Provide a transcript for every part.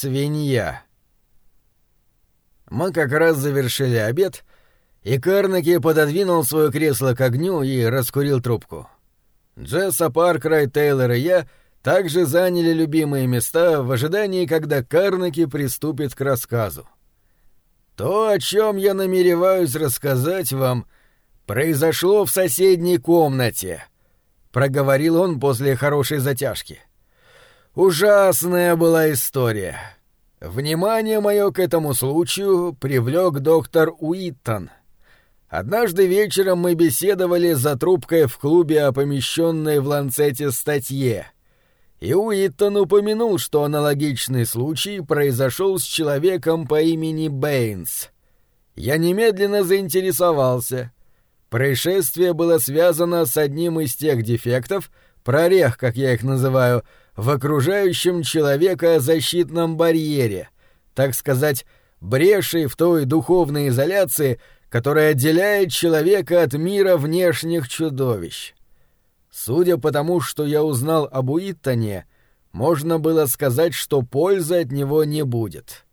Свинья. Мы как раз завершили обед, и Карнеги пододвинул свое кресло к огню и раскурил трубку. Джесса Паркрай, Тейлор и я также заняли любимые места в ожидании, когда Карнеги приступит к рассказу. То, о чем я намереваюсь рассказать вам, произошло в соседней комнате, проговорил он после хорошей затяжки. Ужасная была история. Внимание мое к этому случаю привлек доктор Уиттон. Однажды вечером мы беседовали за трубкой в клубе о помещенной в Ланцете статье. И Уиттон упомянул, что аналогичный случай произошел с человеком по имени Бэйнс. Я немедленно заинтересовался. Происшествие было связано с одним из тех дефектов, прорех, как я их называю, — в окружающем человека защитном барьере, так сказать, брешей в той духовной изоляции, которая отделяет человека от мира внешних чудовищ. Судя по тому, что я узнал об Уиттоне, можно было сказать, что пользы от него не будет.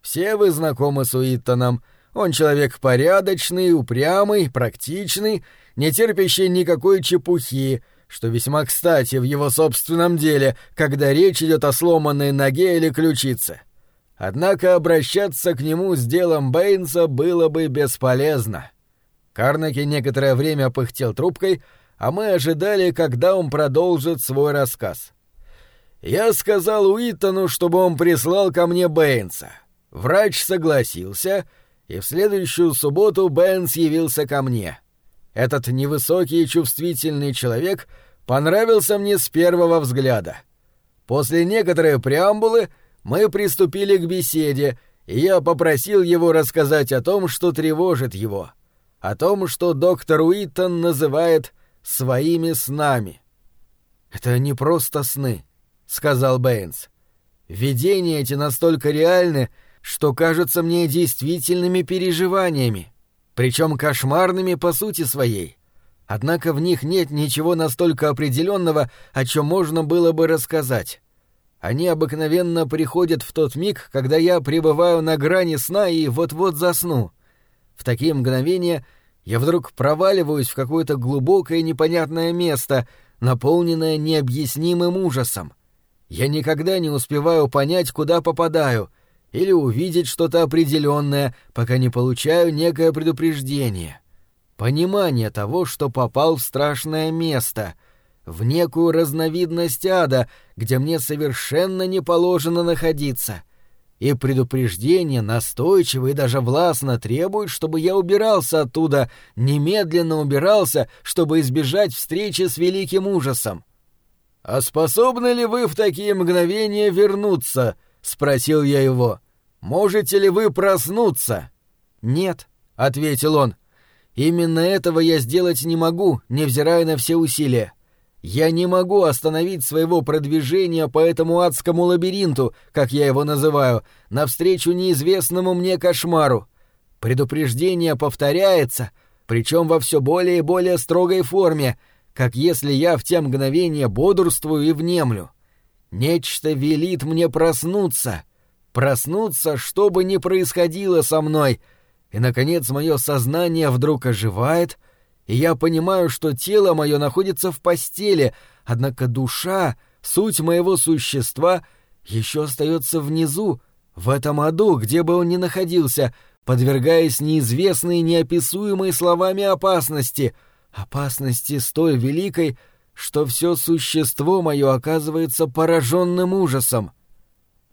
Все вы знакомы с Уиттоном. Он человек порядочный, упрямый, практичный, не терпящий никакой чепухи, что весьма кстати в его собственном деле, когда речь идет о сломанной ноге или ключице. Однако обращаться к нему с делом Бэйнса было бы бесполезно. Карнеки некоторое время пыхтел трубкой, а мы ожидали, когда он продолжит свой рассказ. Я сказал Уиттону, чтобы он прислал ко мне Бэйнса. Врач согласился, и в следующую субботу Бэйнс явился ко мне. Этот невысокий и чувствительный человек понравился мне с первого взгляда. После некоторой преамбулы мы приступили к беседе, и я попросил его рассказать о том, что тревожит его, о том, что доктор Уиттон называет «своими снами». «Это не просто сны», — сказал Бэйнс. «Видения эти настолько реальны, что кажутся мне действительными переживаниями причем кошмарными по сути своей. Однако в них нет ничего настолько определенного, о чем можно было бы рассказать. Они обыкновенно приходят в тот миг, когда я пребываю на грани сна и вот-вот засну. В такие мгновения я вдруг проваливаюсь в какое-то глубокое непонятное место, наполненное необъяснимым ужасом. Я никогда не успеваю понять, куда попадаю, или увидеть что-то определенное, пока не получаю некое предупреждение. Понимание того, что попал в страшное место, в некую разновидность ада, где мне совершенно не положено находиться. И предупреждение настойчиво и даже властно требует, чтобы я убирался оттуда, немедленно убирался, чтобы избежать встречи с великим ужасом. «А способны ли вы в такие мгновения вернуться?» — спросил я его. «Можете ли вы проснуться?» «Нет», — ответил он. «Именно этого я сделать не могу, невзирая на все усилия. Я не могу остановить своего продвижения по этому адскому лабиринту, как я его называю, навстречу неизвестному мне кошмару. Предупреждение повторяется, причем во все более и более строгой форме, как если я в те мгновения бодрствую и внемлю. Нечто велит мне проснуться, проснуться, что бы ни происходило со мной, и, наконец, мое сознание вдруг оживает, и я понимаю, что тело мое находится в постели, однако душа, суть моего существа, еще остается внизу, в этом аду, где бы он ни находился, подвергаясь неизвестной, неописуемой словами опасности, опасности столь великой, что все существо мое оказывается пораженным ужасом.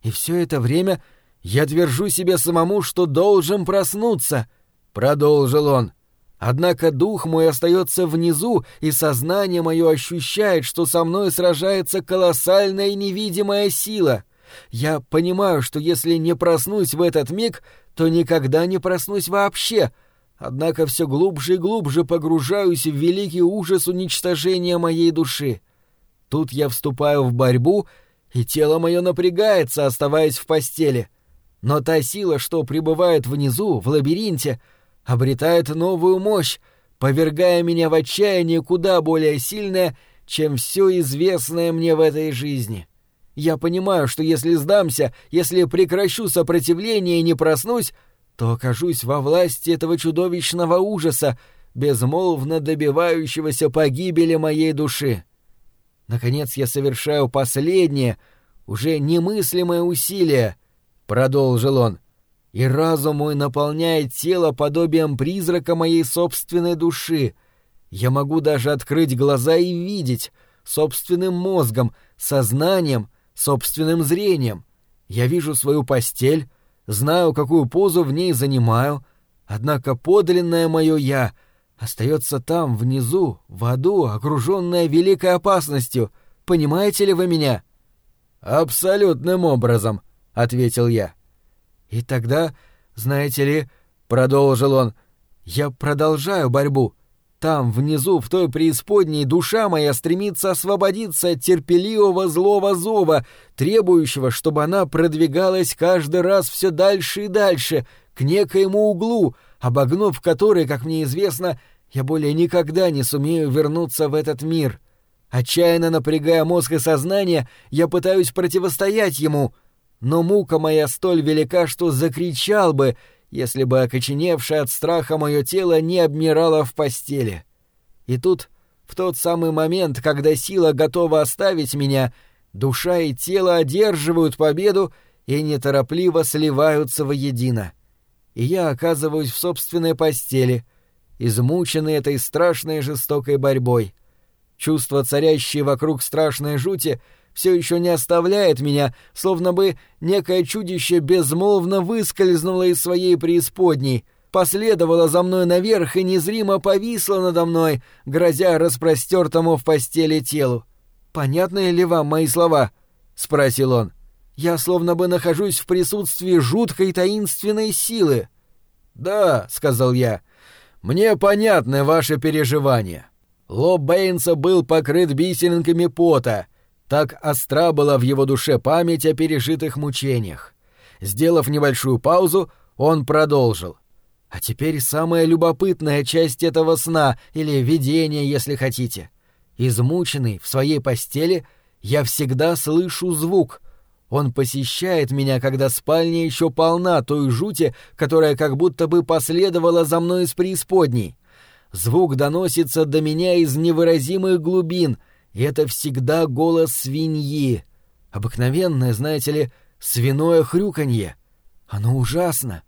И все это время я твержу себе самому, что должен проснуться, — продолжил он. Однако дух мой остается внизу, и сознание мое ощущает, что со мной сражается колоссальная невидимая сила. Я понимаю, что если не проснусь в этот миг, то никогда не проснусь вообще, однако все глубже и глубже погружаюсь в великий ужас уничтожения моей души. Тут я вступаю в борьбу — и тело мое напрягается, оставаясь в постели. Но та сила, что пребывает внизу, в лабиринте, обретает новую мощь, повергая меня в отчаяние куда более сильное, чем все известное мне в этой жизни. Я понимаю, что если сдамся, если прекращу сопротивление и не проснусь, то окажусь во власти этого чудовищного ужаса, безмолвно добивающегося погибели моей души. Наконец я совершаю последнее, уже немыслимое усилие, — продолжил он, — и разум мой наполняет тело подобием призрака моей собственной души. Я могу даже открыть глаза и видеть, собственным мозгом, сознанием, собственным зрением. Я вижу свою постель, знаю, какую позу в ней занимаю, однако подлинное мое «я» остается там, внизу, в аду, окруженное великой опасностью. Понимаете ли вы меня?» «Абсолютным образом», — ответил я. «И тогда, знаете ли, — продолжил он, — я продолжаю борьбу. Там, внизу, в той преисподней, душа моя стремится освободиться от терпеливого злого зова, требующего, чтобы она продвигалась каждый раз все дальше и дальше, к некоему углу, обогнув который, как мне известно, я более никогда не сумею вернуться в этот мир. Отчаянно напрягая мозг и сознание, я пытаюсь противостоять ему, но мука моя столь велика, что закричал бы, если бы окоченевшее от страха мое тело не обмирало в постели. И тут, в тот самый момент, когда сила готова оставить меня, душа и тело одерживают победу и неторопливо сливаются воедино. И я оказываюсь в собственной постели, измученный этой страшной жестокой борьбой. Чувство, царящее вокруг страшной жути — все еще не оставляет меня, словно бы некое чудище безмолвно выскользнуло из своей преисподней, последовало за мной наверх и незримо повисло надо мной, грозя распростертому в постели телу. «Понятны ли вам мои слова?» — спросил он. «Я словно бы нахожусь в присутствии жуткой таинственной силы». «Да», — сказал я, — «мне понятны ваши переживания». Лоб Бэйнса был покрыт бисеринками пота — так остра была в его душе память о пережитых мучениях. Сделав небольшую паузу, он продолжил. А теперь самая любопытная часть этого сна, или видения, если хотите. Измученный в своей постели, я всегда слышу звук. Он посещает меня, когда спальня еще полна той жути, которая как будто бы последовала за мной из преисподней. Звук доносится до меня из невыразимых глубин — и это всегда голос свиньи. Обыкновенное, знаете ли, свиное хрюканье. Оно ужасно.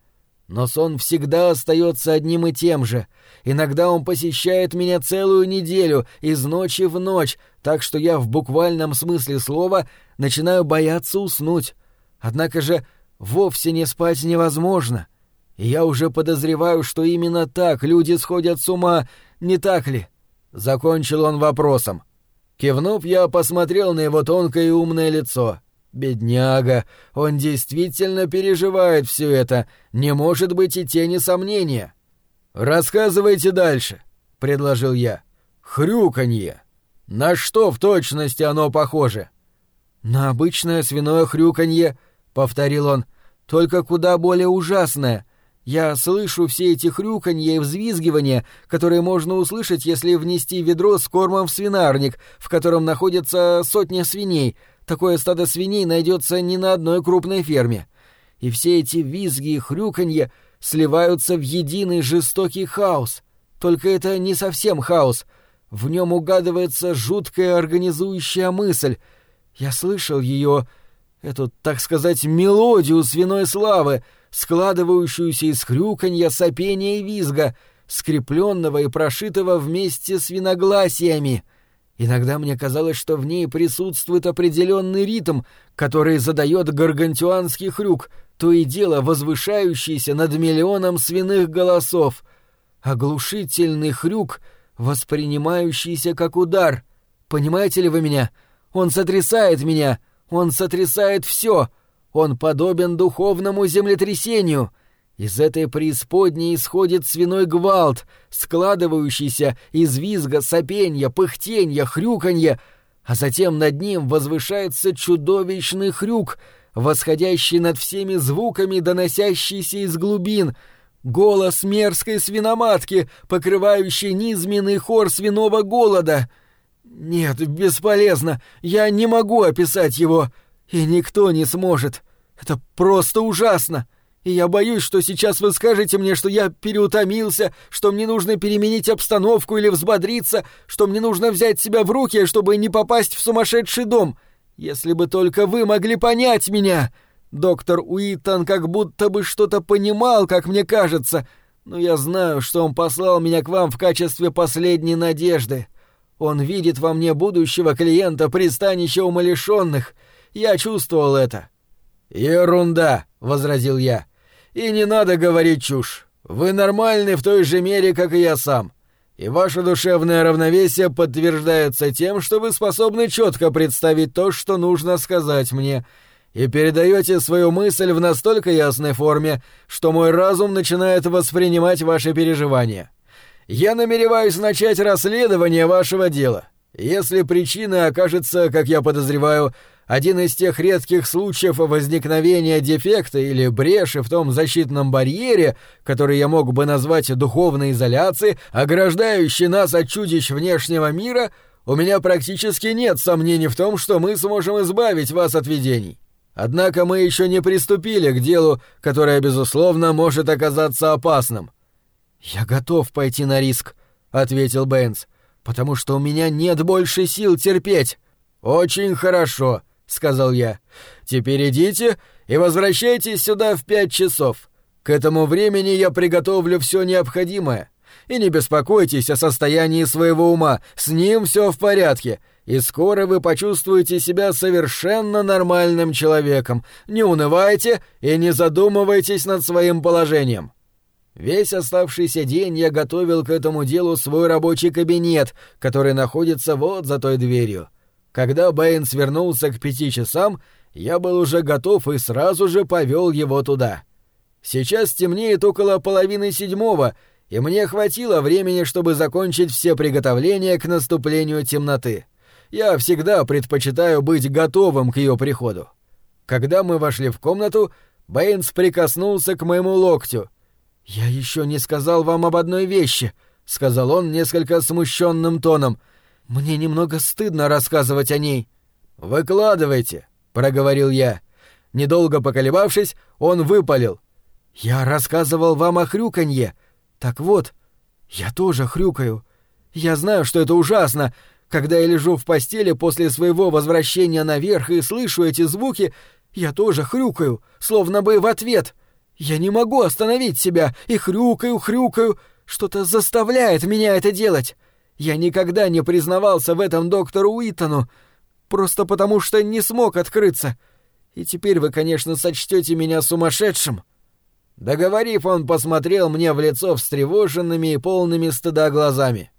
Но сон всегда остается одним и тем же. Иногда он посещает меня целую неделю, из ночи в ночь, так что я в буквальном смысле слова начинаю бояться уснуть. Однако же вовсе не спать невозможно. И я уже подозреваю, что именно так люди сходят с ума, не так ли? Закончил он вопросом. Кивнув, я посмотрел на его тонкое и умное лицо. Бедняга, он действительно переживает все это, не может быть и тени сомнения. «Рассказывайте дальше», — предложил я. «Хрюканье. На что в точности оно похоже?» «На обычное свиное хрюканье», — повторил он, — «только куда более ужасное, я слышу все эти хрюканья и взвизгивания, которые можно услышать, если внести ведро с кормом в свинарник, в котором находится сотня свиней. Такое стадо свиней найдется не на одной крупной ферме. И все эти визги и хрюканья сливаются в единый жестокий хаос. Только это не совсем хаос. В нем угадывается жуткая организующая мысль. Я слышал ее, эту, так сказать, мелодию свиной славы — складывающуюся из хрюканья, сопения и визга, скрепленного и прошитого вместе с виногласиями. Иногда мне казалось, что в ней присутствует определенный ритм, который задает гаргантюанский хрюк, то и дело возвышающийся над миллионом свиных голосов. Оглушительный хрюк, воспринимающийся как удар. Понимаете ли вы меня? Он сотрясает меня, он сотрясает все — он подобен духовному землетрясению. Из этой преисподней исходит свиной гвалт, складывающийся из визга, сопенья, пыхтенья, хрюканья, а затем над ним возвышается чудовищный хрюк, восходящий над всеми звуками, доносящийся из глубин — голос мерзкой свиноматки, покрывающий низменный хор свиного голода. Нет, бесполезно, я не могу описать его. И никто не сможет. Это просто ужасно. И я боюсь, что сейчас вы скажете мне, что я переутомился, что мне нужно переменить обстановку или взбодриться, что мне нужно взять себя в руки, чтобы не попасть в сумасшедший дом. Если бы только вы могли понять меня. Доктор Уитон как будто бы что-то понимал, как мне кажется, но я знаю, что он послал меня к вам в качестве последней надежды. Он видит во мне будущего клиента пристанища умалишенных. Я чувствовал это. «Ерунда», — возразил я. «И не надо говорить чушь. Вы нормальны в той же мере, как и я сам. И ваше душевное равновесие подтверждается тем, что вы способны четко представить то, что нужно сказать мне, и передаете свою мысль в настолько ясной форме, что мой разум начинает воспринимать ваши переживания. Я намереваюсь начать расследование вашего дела. Если причиной окажется, как я подозреваю, один из тех редких случаев возникновения дефекта или бреши в том защитном барьере, который я мог бы назвать духовной изоляцией, ограждающей нас от чудищ внешнего мира, у меня практически нет сомнений в том, что мы сможем избавить вас от видений. Однако мы еще не приступили к делу, которое, безусловно, может оказаться опасным. «Я готов пойти на риск», — ответил Бэйнс, — «потому что у меня нет больше сил терпеть». «Очень хорошо», — сказал я. «Теперь идите и возвращайтесь сюда в пять часов. К этому времени я приготовлю все необходимое. И не беспокойтесь о состоянии своего ума, с ним все в порядке, и скоро вы почувствуете себя совершенно нормальным человеком. Не унывайте и не задумывайтесь над своим положением». Весь оставшийся день я готовил к этому делу свой рабочий кабинет, который находится вот за той дверью. Когда Бэйн свернулся к пяти часам, я был уже готов и сразу же повел его туда. Сейчас темнеет около половины седьмого, и мне хватило времени, чтобы закончить все приготовления к наступлению темноты. Я всегда предпочитаю быть готовым к ее приходу. Когда мы вошли в комнату, Бэйнс прикоснулся к моему локтю. «Я еще не сказал вам об одной вещи», — сказал он несколько смущенным тоном — мне немного стыдно рассказывать о ней. Выкладывайте, проговорил я. Недолго поколебавшись, он выпалил: "Я рассказывал вам о хрюканье. Так вот, я тоже хрюкаю. Я знаю, что это ужасно. Когда я лежу в постели после своего возвращения наверх и слышу эти звуки, я тоже хрюкаю, словно бы в ответ. Я не могу остановить себя и хрюкаю, хрюкаю. Что-то заставляет меня это делать. Я никогда не признавался в этом доктору Уитону, просто потому что не смог открыться. И теперь вы, конечно, сочтете меня сумасшедшим». Договорив, он посмотрел мне в лицо встревоженными и полными стыда глазами.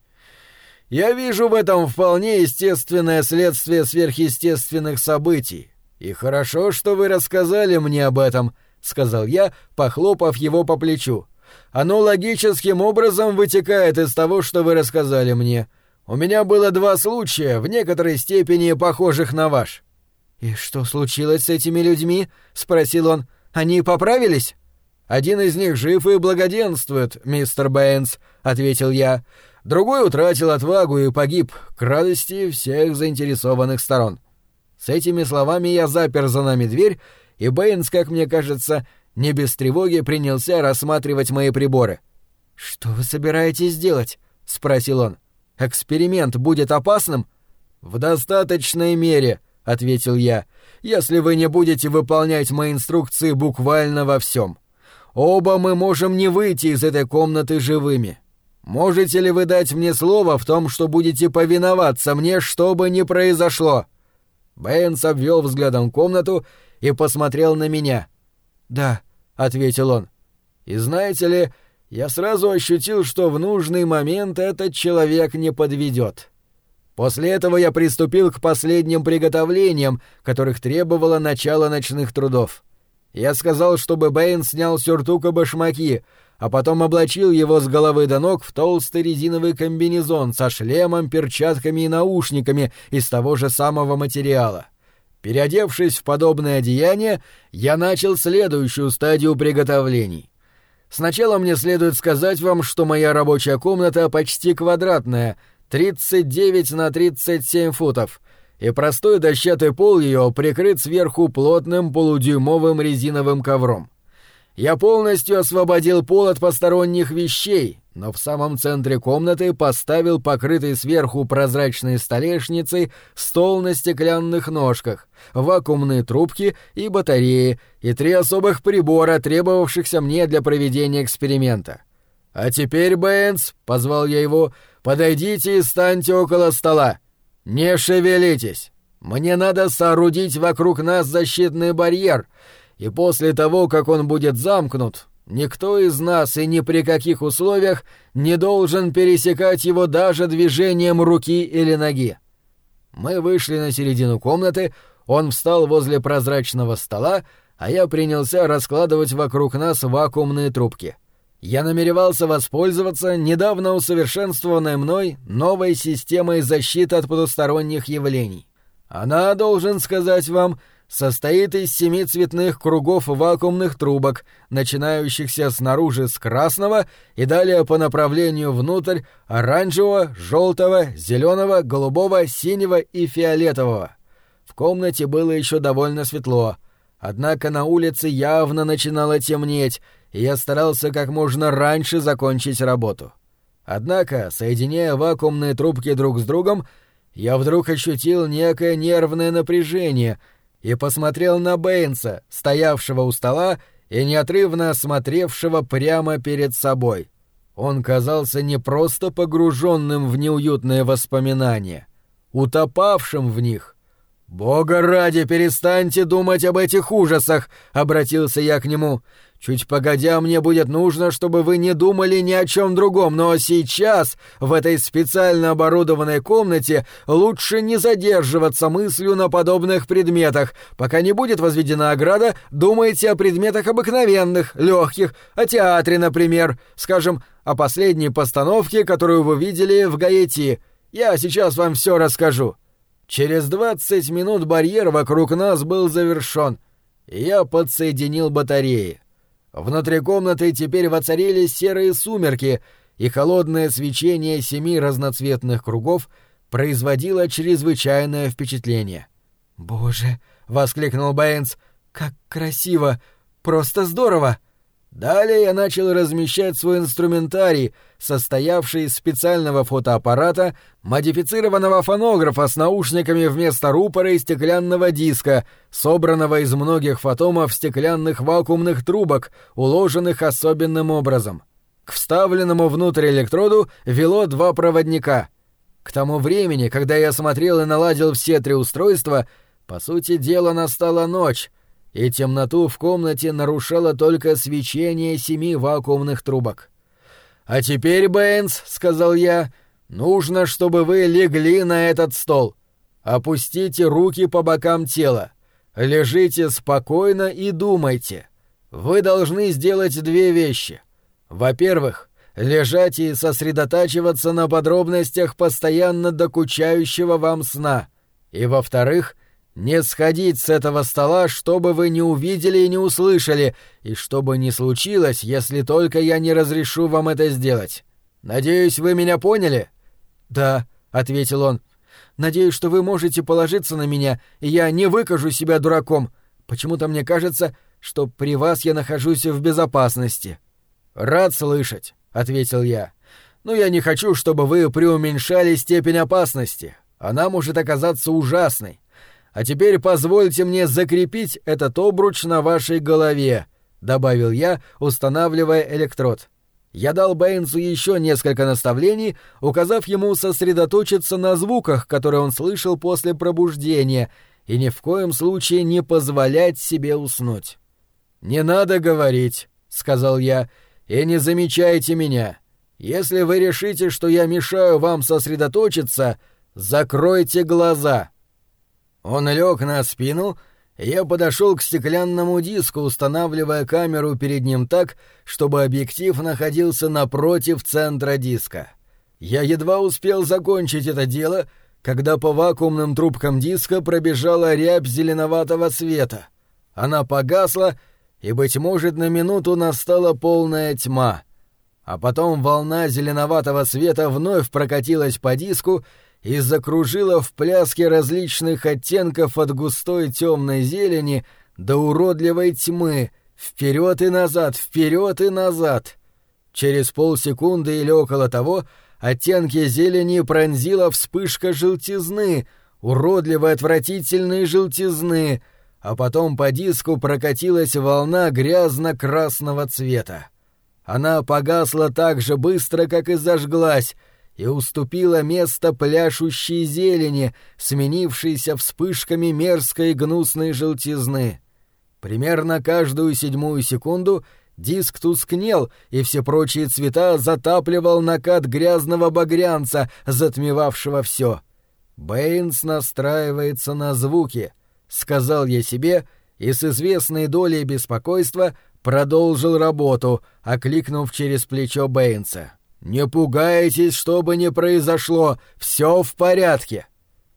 «Я вижу в этом вполне естественное следствие сверхъестественных событий. И хорошо, что вы рассказали мне об этом», — сказал я, похлопав его по плечу. Оно логическим образом вытекает из того, что вы рассказали мне. У меня было два случая, в некоторой степени похожих на ваш». «И что случилось с этими людьми?» — спросил он. «Они поправились?» «Один из них жив и благоденствует, мистер Бэйнс», — ответил я. «Другой утратил отвагу и погиб, к радости всех заинтересованных сторон». С этими словами я запер за нами дверь, и Бэйнс, как мне кажется, не без тревоги принялся рассматривать мои приборы. «Что вы собираетесь делать?» — спросил он. «Эксперимент будет опасным?» «В достаточной мере», — ответил я, — «если вы не будете выполнять мои инструкции буквально во всем. Оба мы можем не выйти из этой комнаты живыми. Можете ли вы дать мне слово в том, что будете повиноваться мне, что бы ни произошло?» Бэйнс обвел взглядом комнату и посмотрел на меня. «Да», ответил он. И знаете ли, я сразу ощутил, что в нужный момент этот человек не подведет. После этого я приступил к последним приготовлениям, которых требовало начало ночных трудов. Я сказал, чтобы Бэйн снял сюртук и башмаки, а потом облачил его с головы до ног в толстый резиновый комбинезон со шлемом, перчатками и наушниками из того же самого материала. Переодевшись в подобное одеяние, я начал следующую стадию приготовлений. Сначала мне следует сказать вам, что моя рабочая комната почти квадратная, 39 на 37 футов. и простой дощатый пол ее прикрыт сверху плотным полудюймовым резиновым ковром. Я полностью освободил пол от посторонних вещей, но в самом центре комнаты поставил покрытый сверху прозрачной столешницей стол на стеклянных ножках, вакуумные трубки и батареи, и три особых прибора, требовавшихся мне для проведения эксперимента. «А теперь, Бэйнс», — позвал я его, — «подойдите и станьте около стола. Не шевелитесь. Мне надо соорудить вокруг нас защитный барьер, и после того, как он будет замкнут, никто из нас и ни при каких условиях не должен пересекать его даже движением руки или ноги». Мы вышли на середину комнаты, он встал возле прозрачного стола, а я принялся раскладывать вокруг нас вакуумные трубки — я намеревался воспользоваться недавно усовершенствованной мной новой системой защиты от потусторонних явлений. Она, должен сказать вам, состоит из семи цветных кругов вакуумных трубок, начинающихся снаружи с красного и далее по направлению внутрь оранжевого, желтого, зеленого, голубого, синего и фиолетового. В комнате было еще довольно светло, однако на улице явно начинало темнеть, и я старался как можно раньше закончить работу. Однако, соединяя вакуумные трубки друг с другом, я вдруг ощутил некое нервное напряжение и посмотрел на Бэйнса, стоявшего у стола и неотрывно смотревшего прямо перед собой. Он казался не просто погруженным в неуютные воспоминания, утопавшим в них. «Бога ради, перестаньте думать об этих ужасах!» — обратился я к нему. Чуть погодя, мне будет нужно, чтобы вы не думали ни о чем другом, но сейчас, в этой специально оборудованной комнате, лучше не задерживаться мыслью на подобных предметах. Пока не будет возведена ограда, думайте о предметах обыкновенных, легких, о театре, например, скажем, о последней постановке, которую вы видели в Гаити. Я сейчас вам все расскажу. Через двадцать минут барьер вокруг нас был завершен, я подсоединил батареи. Внутри комнаты теперь воцарились серые сумерки, и холодное свечение семи разноцветных кругов производило чрезвычайное впечатление. «Боже!» — воскликнул Бэйнс. «Как красиво! Просто здорово!» Далее я начал размещать свой инструментарий, состоявший из специального фотоаппарата, модифицированного фонографа с наушниками вместо рупора и стеклянного диска, собранного из многих фотомов стеклянных вакуумных трубок, уложенных особенным образом. К вставленному внутрь электроду вело два проводника. К тому времени, когда я смотрел и наладил все три устройства, по сути дела настала ночь, и темноту в комнате нарушало только свечение семи вакуумных трубок. «А теперь, Бэйнс», — сказал я, — «нужно, чтобы вы легли на этот стол. Опустите руки по бокам тела. Лежите спокойно и думайте. Вы должны сделать две вещи. Во-первых, лежать и сосредотачиваться на подробностях постоянно докучающего вам сна. И во-вторых, не сходить с этого стола, что бы вы не увидели и не услышали, и что бы ни случилось, если только я не разрешу вам это сделать. Надеюсь, вы меня поняли?» «Да», — ответил он. «Надеюсь, что вы можете положиться на меня, и я не выкажу себя дураком. Почему-то мне кажется, что при вас я нахожусь в безопасности». «Рад слышать», — ответил я. «Но я не хочу, чтобы вы преуменьшали степень опасности. Она может оказаться ужасной. А теперь позвольте мне закрепить этот обруч на вашей голове», — добавил я, устанавливая электрод. Я дал Бэйнсу еще несколько наставлений, указав ему сосредоточиться на звуках, которые он слышал после пробуждения, и ни в коем случае не позволять себе уснуть. «Не надо говорить», — сказал я, — «и не замечайте меня. Если вы решите, что я мешаю вам сосредоточиться, закройте глаза». Он лег на спину, и я подошел к стеклянному диску, устанавливая камеру перед ним так, чтобы объектив находился напротив центра диска. Я едва успел закончить это дело, когда по вакуумным трубкам диска пробежала рябь зеленоватого света. Она погасла, и, быть может, на минуту настала полная тьма. А потом волна зеленоватого света вновь прокатилась по диску, и закружила в пляске различных оттенков от густой темной зелени до уродливой тьмы, вперед и назад, вперед и назад. Через полсекунды или около того оттенки зелени пронзила вспышка желтизны, уродливой отвратительной желтизны, а потом по диску прокатилась волна грязно-красного цвета. Она погасла так же быстро, как и зажглась, и уступила место пляшущей зелени, сменившейся вспышками мерзкой гнусной желтизны. Примерно каждую седьмую секунду диск тускнел, и все прочие цвета затапливал накат грязного багрянца, затмевавшего все. Бэйнс настраивается на звуки, сказал я себе, и с известной долей беспокойства продолжил работу, окликнув через плечо Бэйнса. «Не пугайтесь, что бы ни произошло, все в порядке».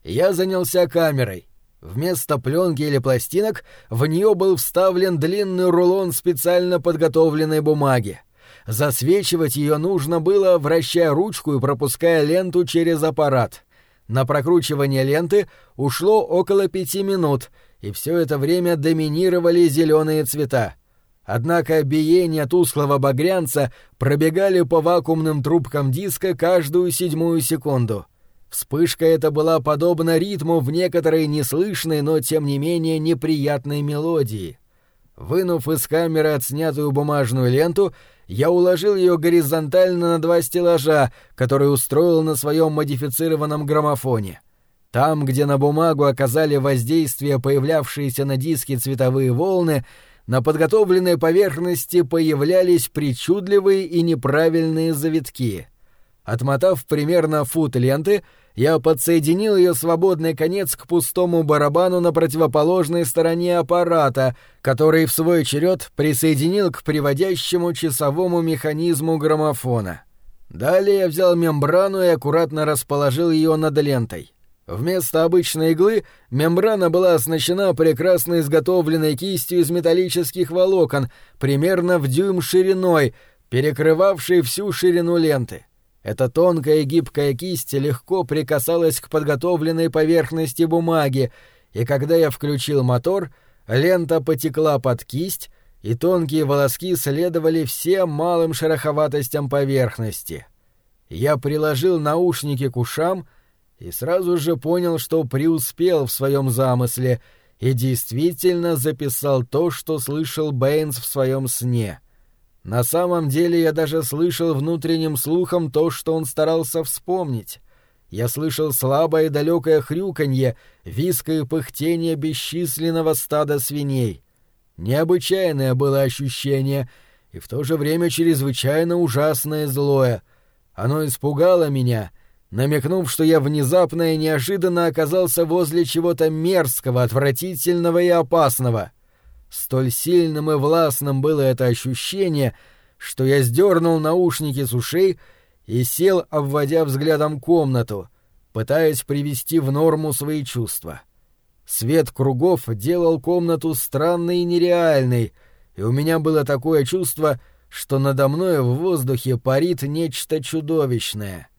Я занялся камерой. Вместо пленки или пластинок в нее был вставлен длинный рулон специально подготовленной бумаги. Засвечивать ее нужно было, вращая ручку и пропуская ленту через аппарат. На прокручивание ленты ушло около пяти минут, и все это время доминировали зеленые цвета. Однако биения тусклого багрянца пробегали по вакуумным трубкам диска каждую седьмую секунду. Вспышка эта была подобна ритму в некоторой неслышной, но тем не менее неприятной мелодии. Вынув из камеры отснятую бумажную ленту, я уложил ее горизонтально на два стеллажа, которые устроил на своем модифицированном граммофоне. Там, где на бумагу оказали воздействие появлявшиеся на диске цветовые волны, на подготовленной поверхности появлялись причудливые и неправильные завитки. Отмотав примерно фут ленты, я подсоединил ее свободный конец к пустому барабану на противоположной стороне аппарата, который в свой черед присоединил к приводящему часовому механизму граммофона. Далее я взял мембрану и аккуратно расположил ее над лентой. Вместо обычной иглы мембрана была оснащена прекрасно изготовленной кистью из металлических волокон, примерно в дюйм шириной, перекрывавшей всю ширину ленты. Эта тонкая и гибкая кисть легко прикасалась к подготовленной поверхности бумаги, и когда я включил мотор, лента потекла под кисть, и тонкие волоски следовали всем малым шероховатостям поверхности. Я приложил наушники к ушам и сразу же понял, что преуспел в своем замысле и действительно записал то, что слышал Бэйнс в своем сне — на самом деле я даже слышал внутренним слухом то, что он старался вспомнить. Я слышал слабое далекое хрюканье, виск и пыхтение бесчисленного стада свиней. Необычайное было ощущение, и в то же время чрезвычайно ужасное злое. Оно испугало меня, намекнув, что я внезапно и неожиданно оказался возле чего-то мерзкого, отвратительного и опасного — Столь сильным и властным было это ощущение, что я сдернул наушники с ушей и сел, обводя взглядом комнату, пытаясь привести в норму свои чувства. Свет кругов делал комнату странной и нереальной, и у меня было такое чувство, что надо мной в воздухе парит нечто чудовищное.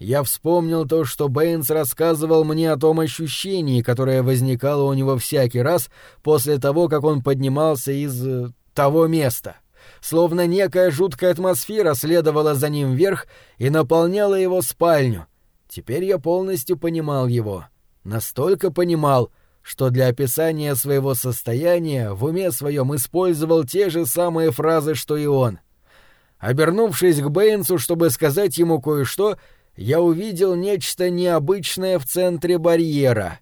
Я вспомнил то, что Бэйнс рассказывал мне о том ощущении, которое возникало у него всякий раз после того, как он поднимался из... Э, того места. Словно некая жуткая атмосфера следовала за ним вверх и наполняла его спальню. Теперь я полностью понимал его. Настолько понимал, что для описания своего состояния в уме своем использовал те же самые фразы, что и он. Обернувшись к Бэйнсу, чтобы сказать ему кое-что, я увидел нечто необычное в центре барьера.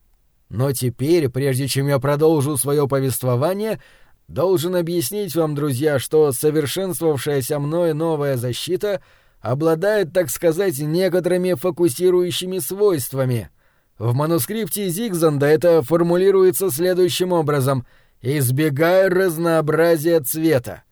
Но теперь, прежде чем я продолжу свое повествование, должен объяснить вам, друзья, что совершенствовавшаяся мной новая защита обладает, так сказать, некоторыми фокусирующими свойствами. В манускрипте Зигзанда это формулируется следующим образом «избегай разнообразия цвета».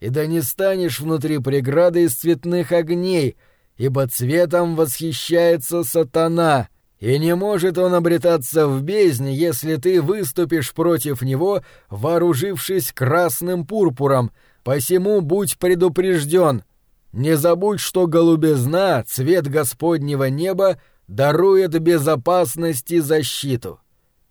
И да не станешь внутри преграды из цветных огней — ибо цветом восхищается сатана, и не может он обретаться в бездне, если ты выступишь против него, вооружившись красным пурпуром, посему будь предупрежден. Не забудь, что голубизна, цвет Господнего неба, дарует безопасность и защиту.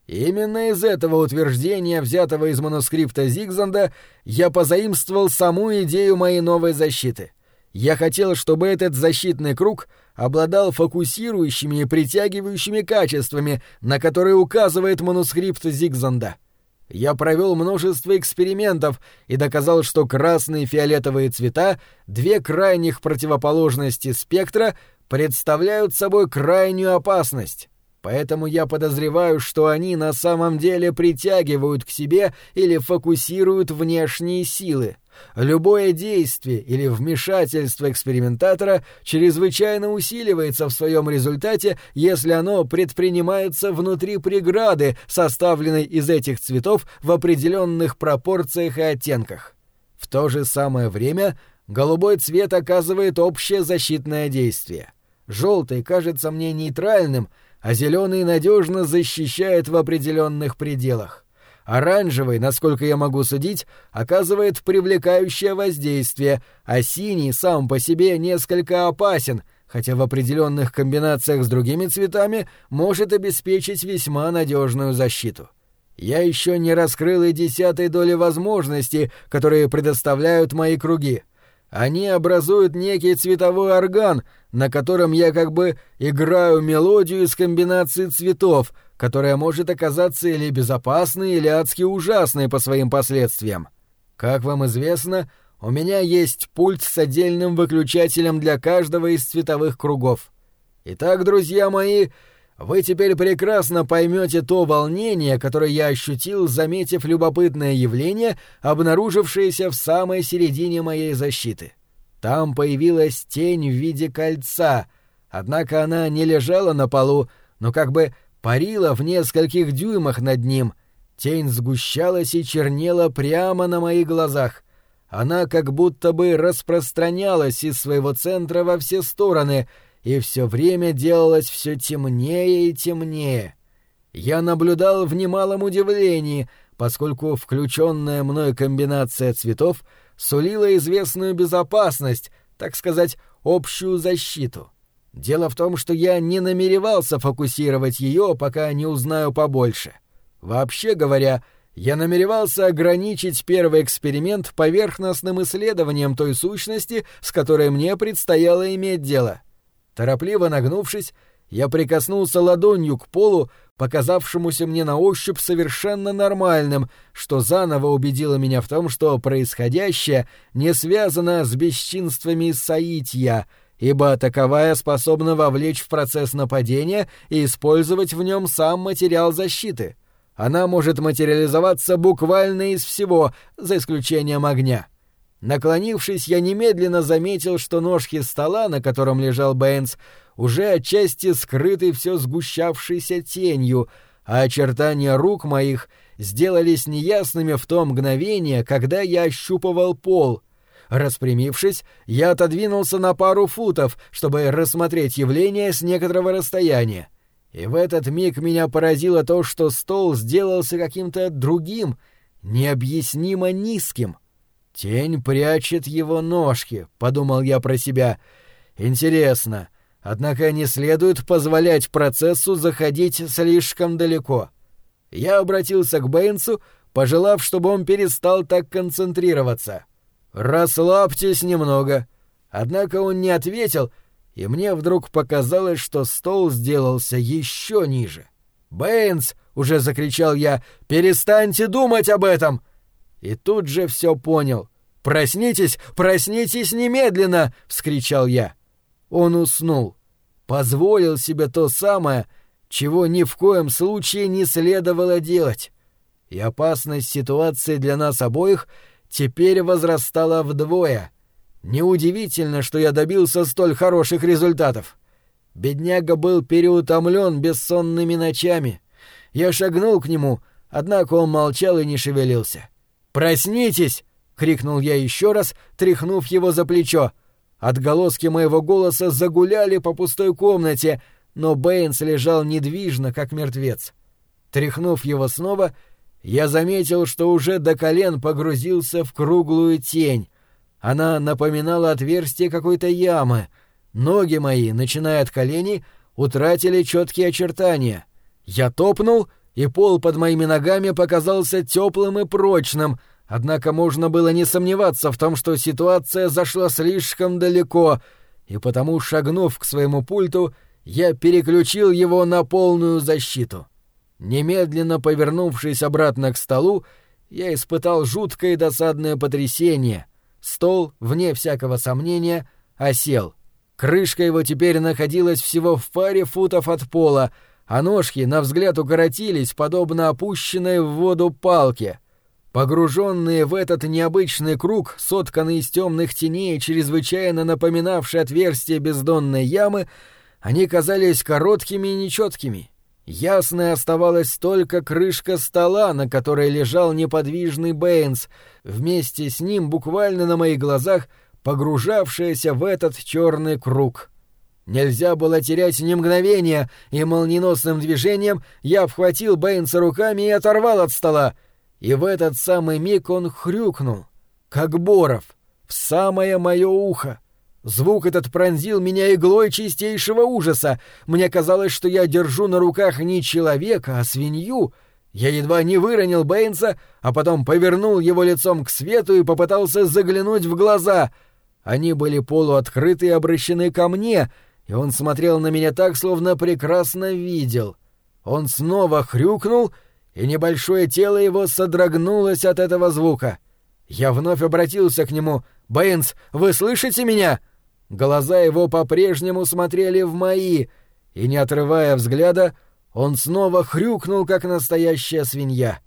Именно из этого утверждения, взятого из манускрипта Зигзанда, я позаимствовал саму идею моей новой защиты. Я хотел, чтобы этот защитный круг обладал фокусирующими и притягивающими качествами, на которые указывает манускрипт Зигзанда. Я провел множество экспериментов и доказал, что красные и фиолетовые цвета, две крайних противоположности спектра, представляют собой крайнюю опасность. Поэтому я подозреваю, что они на самом деле притягивают к себе или фокусируют внешние силы. Любое действие или вмешательство экспериментатора чрезвычайно усиливается в своем результате, если оно предпринимается внутри преграды, составленной из этих цветов в определенных пропорциях и оттенках. В то же самое время голубой цвет оказывает общее защитное действие. Желтый кажется мне нейтральным — а зеленый надежно защищает в определенных пределах. Оранжевый, насколько я могу судить, оказывает привлекающее воздействие, а синий сам по себе несколько опасен, хотя в определенных комбинациях с другими цветами может обеспечить весьма надежную защиту. Я еще не раскрыл и десятой доли возможностей, которые предоставляют мои круги. Они образуют некий цветовой орган, на котором я как бы играю мелодию из комбинации цветов, которая может оказаться или безопасной, или адски ужасной по своим последствиям. Как вам известно, у меня есть пульт с отдельным выключателем для каждого из цветовых кругов. Итак, друзья мои, вы теперь прекрасно поймете то волнение, которое я ощутил, заметив любопытное явление, обнаружившееся в самой середине моей защиты. Там появилась тень в виде кольца, однако она не лежала на полу, но как бы парила в нескольких дюймах над ним. Тень сгущалась и чернела прямо на моих глазах. Она как будто бы распространялась из своего центра во все стороны — и все время делалось все темнее и темнее. Я наблюдал в немалом удивлении, поскольку включенная мной комбинация цветов сулила известную безопасность, так сказать, общую защиту. Дело в том, что я не намеревался фокусировать ее, пока не узнаю побольше. Вообще говоря, я намеревался ограничить первый эксперимент поверхностным исследованием той сущности, с которой мне предстояло иметь дело — Торопливо нагнувшись, я прикоснулся ладонью к полу, показавшемуся мне на ощупь совершенно нормальным, что заново убедило меня в том, что происходящее не связано с бесчинствами Саитья, ибо таковая способна вовлечь в процесс нападения и использовать в нем сам материал защиты. Она может материализоваться буквально из всего, за исключением огня. Наклонившись, я немедленно заметил, что ножки стола, на котором лежал Бэйнс, уже отчасти скрыты все сгущавшейся тенью, а очертания рук моих сделались неясными в то мгновение, когда я ощупывал пол. Распрямившись, я отодвинулся на пару футов, чтобы рассмотреть явление с некоторого расстояния. И в этот миг меня поразило то, что стол сделался каким-то другим, необъяснимо низким. «Тень прячет его ножки», — подумал я про себя. «Интересно, однако не следует позволять процессу заходить слишком далеко». Я обратился к Бэйнсу, пожелав, чтобы он перестал так концентрироваться. «Расслабьтесь немного». Однако он не ответил, и мне вдруг показалось, что стол сделался еще ниже. «Бэйнс!» — уже закричал я. «Перестаньте думать об этом!» И тут же все понял. «Проснитесь! Проснитесь немедленно!» — вскричал я. Он уснул. Позволил себе то самое, чего ни в коем случае не следовало делать. И опасность ситуации для нас обоих теперь возрастала вдвое. Неудивительно, что я добился столь хороших результатов. Бедняга был переутомлен бессонными ночами. Я шагнул к нему, однако он молчал и не шевелился. «Проснитесь!» — крикнул я еще раз, тряхнув его за плечо. Отголоски моего голоса загуляли по пустой комнате, но Бэйнс лежал недвижно, как мертвец. Тряхнув его снова, я заметил, что уже до колен погрузился в круглую тень. Она напоминала отверстие какой-то ямы. Ноги мои, начиная от коленей, утратили четкие очертания. Я топнул, и пол под моими ногами показался теплым и прочным, однако можно было не сомневаться в том, что ситуация зашла слишком далеко, и потому, шагнув к своему пульту, я переключил его на полную защиту. Немедленно повернувшись обратно к столу, я испытал жуткое и досадное потрясение. Стол, вне всякого сомнения, осел. Крышка его теперь находилась всего в паре футов от пола, а ножки, на взгляд, укоротились, подобно опущенной в воду палке. Погруженные в этот необычный круг, сотканный из темных теней, чрезвычайно напоминавший отверстие бездонной ямы, они казались короткими и нечеткими. Ясной оставалась только крышка стола, на которой лежал неподвижный Бэйнс, вместе с ним буквально на моих глазах погружавшаяся в этот черный круг. Нельзя было терять ни мгновения, и молниеносным движением я обхватил Бэйнса руками и оторвал от стола. И в этот самый миг он хрюкнул, как Боров, в самое мое ухо. Звук этот пронзил меня иглой чистейшего ужаса. Мне казалось, что я держу на руках не человека, а свинью. Я едва не выронил Бэйнса, а потом повернул его лицом к свету и попытался заглянуть в глаза. Они были полуоткрыты и обращены ко мне, и он смотрел на меня так, словно прекрасно видел. Он снова хрюкнул, и небольшое тело его содрогнулось от этого звука. Я вновь обратился к нему. «Бэйнс, вы слышите меня?» Глаза его по-прежнему смотрели в мои, и, не отрывая взгляда, он снова хрюкнул, как настоящая свинья.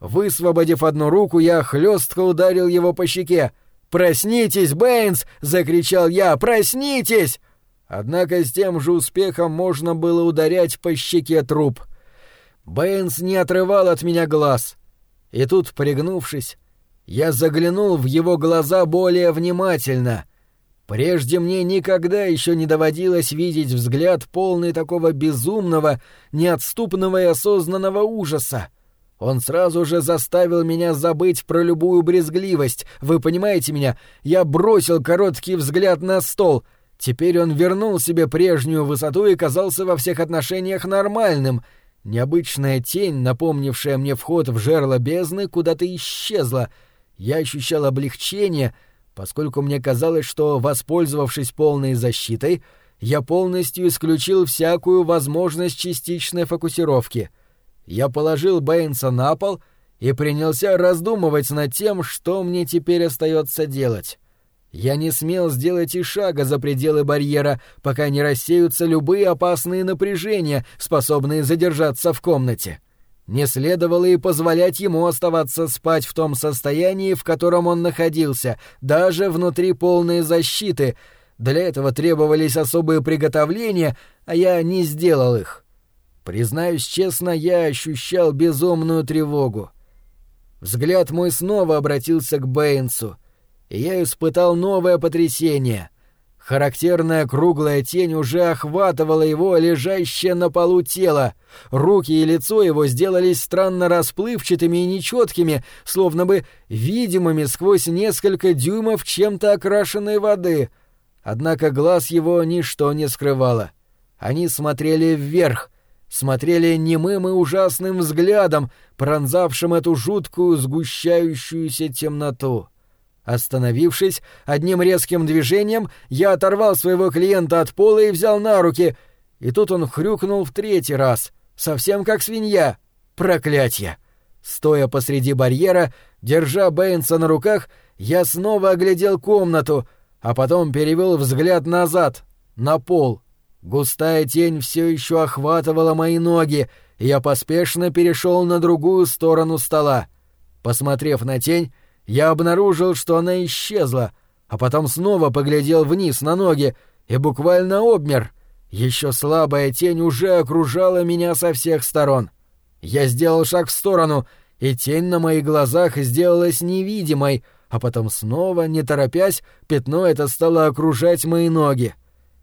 Высвободив одну руку, я хлестко ударил его по щеке. «Проснитесь, Бэйнс!» — закричал я. «Проснитесь!» Однако с тем же успехом можно было ударять по щеке труп. Бэйнс не отрывал от меня глаз. И тут, пригнувшись, я заглянул в его глаза более внимательно — Прежде мне никогда еще не доводилось видеть взгляд полный такого безумного, неотступного и осознанного ужаса. Он сразу же заставил меня забыть про любую брезгливость. Вы понимаете меня? Я бросил короткий взгляд на стол. Теперь он вернул себе прежнюю высоту и казался во всех отношениях нормальным. Необычная тень, напомнившая мне вход в жерло бездны, куда-то исчезла. Я ощущал облегчение — поскольку мне казалось, что, воспользовавшись полной защитой, я полностью исключил всякую возможность частичной фокусировки. Я положил Бэйнса на пол и принялся раздумывать над тем, что мне теперь остается делать. Я не смел сделать и шага за пределы барьера, пока не рассеются любые опасные напряжения, способные задержаться в комнате. Не следовало и позволять ему оставаться спать в том состоянии, в котором он находился, даже внутри полной защиты. Для этого требовались особые приготовления, а я не сделал их. Признаюсь честно, я ощущал безумную тревогу. Взгляд мой снова обратился к Бэйнсу, и я испытал новое потрясение — Характерная круглая тень уже охватывала его, лежащее на полу тело. Руки и лицо его сделались странно расплывчатыми и нечеткими, словно бы видимыми сквозь несколько дюймов чем-то окрашенной воды. Однако глаз его ничто не скрывало. Они смотрели вверх, смотрели немым и ужасным взглядом, пронзавшим эту жуткую сгущающуюся темноту. Остановившись, одним резким движением я оторвал своего клиента от пола и взял на руки, и тут он хрюкнул в третий раз, совсем как свинья. Проклятье! Стоя посреди барьера, держа Бэйнса на руках, я снова оглядел комнату, а потом перевел взгляд назад, на пол. Густая тень все еще охватывала мои ноги, и я поспешно перешел на другую сторону стола. Посмотрев на тень, я обнаружил, что она исчезла, а потом снова поглядел вниз на ноги и буквально обмер. Еще слабая тень уже окружала меня со всех сторон. Я сделал шаг в сторону, и тень на моих глазах сделалась невидимой, а потом снова, не торопясь, пятно это стало окружать мои ноги.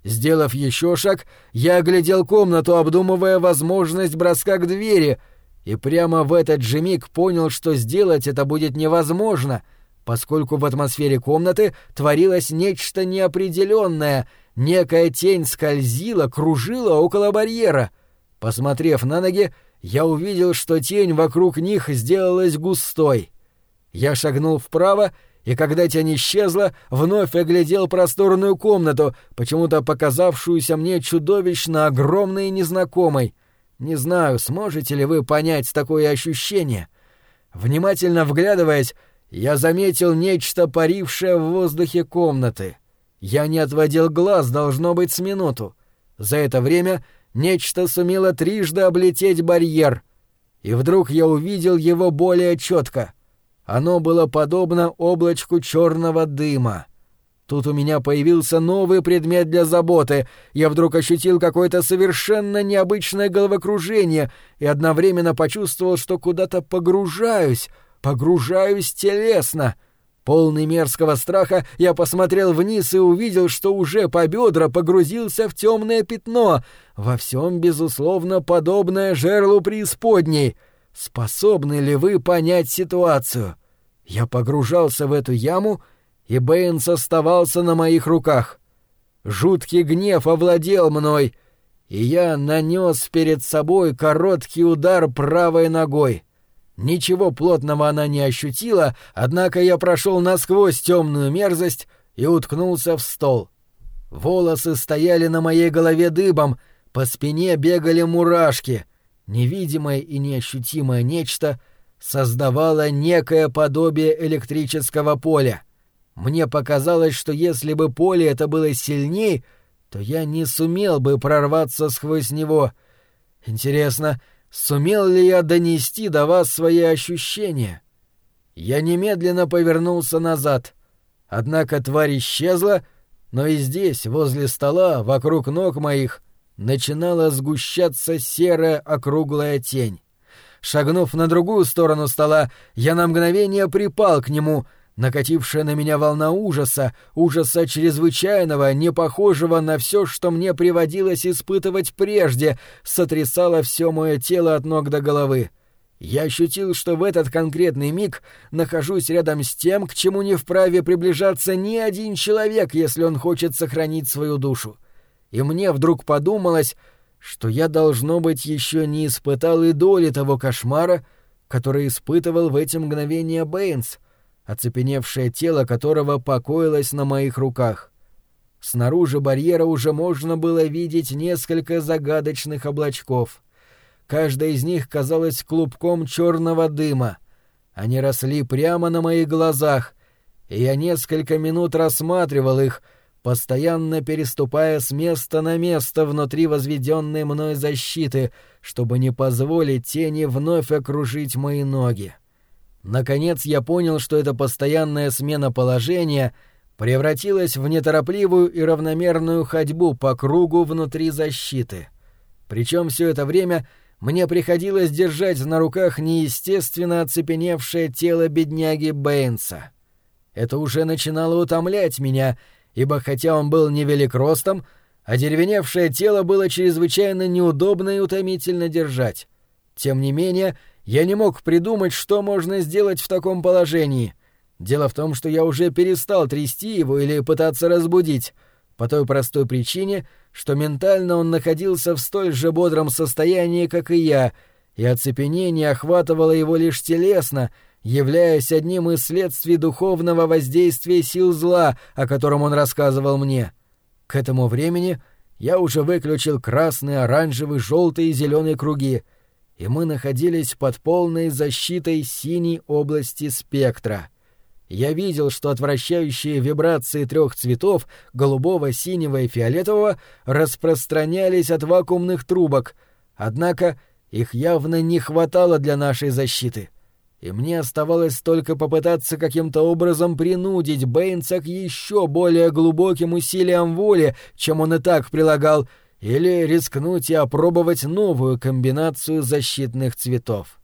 Сделав еще шаг, я оглядел комнату, обдумывая возможность броска к двери — и прямо в этот же миг понял, что сделать это будет невозможно, поскольку в атмосфере комнаты творилось нечто неопределенное, некая тень скользила, кружила около барьера. Посмотрев на ноги, я увидел, что тень вокруг них сделалась густой. Я шагнул вправо, и когда тень исчезла, вновь оглядел просторную комнату, почему-то показавшуюся мне чудовищно огромной и незнакомой. Не знаю, сможете ли вы понять такое ощущение. Внимательно вглядываясь, я заметил нечто парившее в воздухе комнаты. Я не отводил глаз, должно быть, с минуту. За это время нечто сумело трижды облететь барьер. И вдруг я увидел его более четко. Оно было подобно облачку черного дыма. Тут у меня появился новый предмет для заботы. Я вдруг ощутил какое-то совершенно необычное головокружение и одновременно почувствовал, что куда-то погружаюсь, погружаюсь телесно. Полный мерзкого страха, я посмотрел вниз и увидел, что уже по бедра погрузился в темное пятно, во всем, безусловно, подобное жерлу преисподней. Способны ли вы понять ситуацию? Я погружался в эту яму, и Бэйнс оставался на моих руках. Жуткий гнев овладел мной, и я нанес перед собой короткий удар правой ногой. Ничего плотного она не ощутила, однако я прошел насквозь темную мерзость и уткнулся в стол. Волосы стояли на моей голове дыбом, по спине бегали мурашки. Невидимое и неощутимое нечто создавало некое подобие электрического поля. Мне показалось, что если бы поле это было сильней, то я не сумел бы прорваться сквозь него. Интересно, — Сумел ли я донести до вас свои ощущения? Я немедленно повернулся назад. Однако тварь исчезла, но и здесь, возле стола, вокруг ног моих, начинала сгущаться серая округлая тень. Шагнув на другую сторону стола, я на мгновение припал к нему — Накатившая на меня волна ужаса, ужаса чрезвычайного, не похожего на все, что мне приводилось испытывать прежде, сотрясала все мое тело от ног до головы. Я ощутил, что в этот конкретный миг нахожусь рядом с тем, к чему не вправе приближаться ни один человек, если он хочет сохранить свою душу. И мне вдруг подумалось, что я, должно быть, еще не испытал и доли того кошмара, который испытывал в эти мгновения Бэйнс — оцепеневшее тело которого покоилось на моих руках. Снаружи барьера уже можно было видеть несколько загадочных облачков. Каждая из них казалась клубком черного дыма. Они росли прямо на моих глазах, и я несколько минут рассматривал их, постоянно переступая с места на место внутри возведенной мной защиты, чтобы не позволить тени вновь окружить мои ноги. Наконец я понял, что эта постоянная смена положения превратилась в неторопливую и равномерную ходьбу по кругу внутри защиты. Причем все это время мне приходилось держать на руках неестественно оцепеневшее тело бедняги Бэйнса. Это уже начинало утомлять меня, ибо хотя он был невелик ростом, одеревеневшее тело было чрезвычайно неудобно и утомительно держать. Тем не менее, я не мог придумать, что можно сделать в таком положении. Дело в том, что я уже перестал трясти его или пытаться разбудить, по той простой причине, что ментально он находился в столь же бодром состоянии, как и я, и оцепенение охватывало его лишь телесно, являясь одним из следствий духовного воздействия сил зла, о котором он рассказывал мне. К этому времени я уже выключил красный, оранжевый, желтый и зеленый круги — и мы находились под полной защитой синей области спектра. Я видел, что отвращающие вибрации трех цветов — голубого, синего и фиолетового — распространялись от вакуумных трубок, однако их явно не хватало для нашей защиты. И мне оставалось только попытаться каким-то образом принудить Бэйнса к еще более глубоким усилиям воли, чем он и так прилагал — или рискнуть и опробовать новую комбинацию защитных цветов.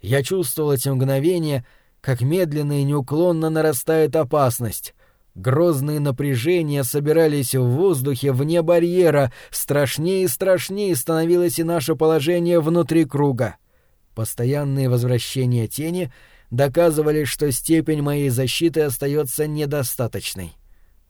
Я чувствовал эти мгновения, как медленно и неуклонно нарастает опасность. Грозные напряжения собирались в воздухе вне барьера, страшнее и страшнее становилось и наше положение внутри круга. Постоянные возвращения тени доказывали, что степень моей защиты остается недостаточной.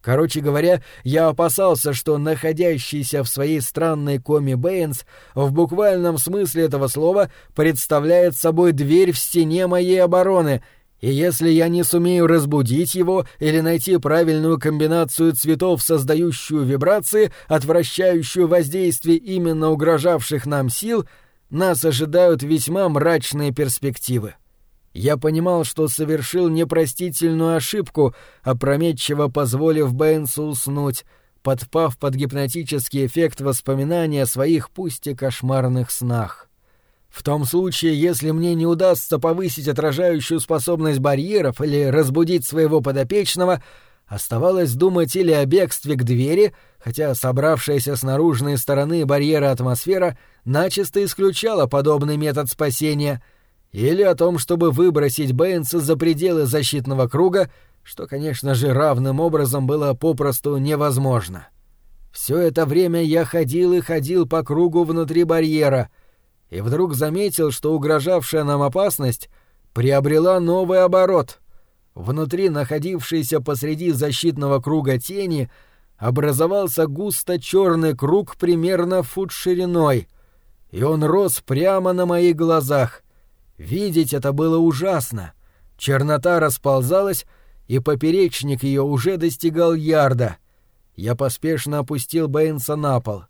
Короче говоря, я опасался, что находящийся в своей странной коме Бэйнс в буквальном смысле этого слова представляет собой дверь в стене моей обороны, и если я не сумею разбудить его или найти правильную комбинацию цветов, создающую вибрации, отвращающую воздействие именно угрожавших нам сил, нас ожидают весьма мрачные перспективы. Я понимал, что совершил непростительную ошибку, опрометчиво позволив Бэйнсу уснуть, подпав под гипнотический эффект воспоминания о своих пусть и кошмарных снах. В том случае, если мне не удастся повысить отражающую способность барьеров или разбудить своего подопечного, оставалось думать или о бегстве к двери, хотя собравшаяся с наружной стороны барьера атмосфера начисто исключала подобный метод спасения — или о том, чтобы выбросить Бэйнса за пределы защитного круга, что, конечно же, равным образом было попросту невозможно. Все это время я ходил и ходил по кругу внутри барьера, и вдруг заметил, что угрожавшая нам опасность приобрела новый оборот. Внутри находившейся посреди защитного круга тени образовался густо черный круг примерно фут шириной, и он рос прямо на моих глазах — Видеть это было ужасно. Чернота расползалась, и поперечник ее уже достигал ярда. Я поспешно опустил Бэйнса на пол.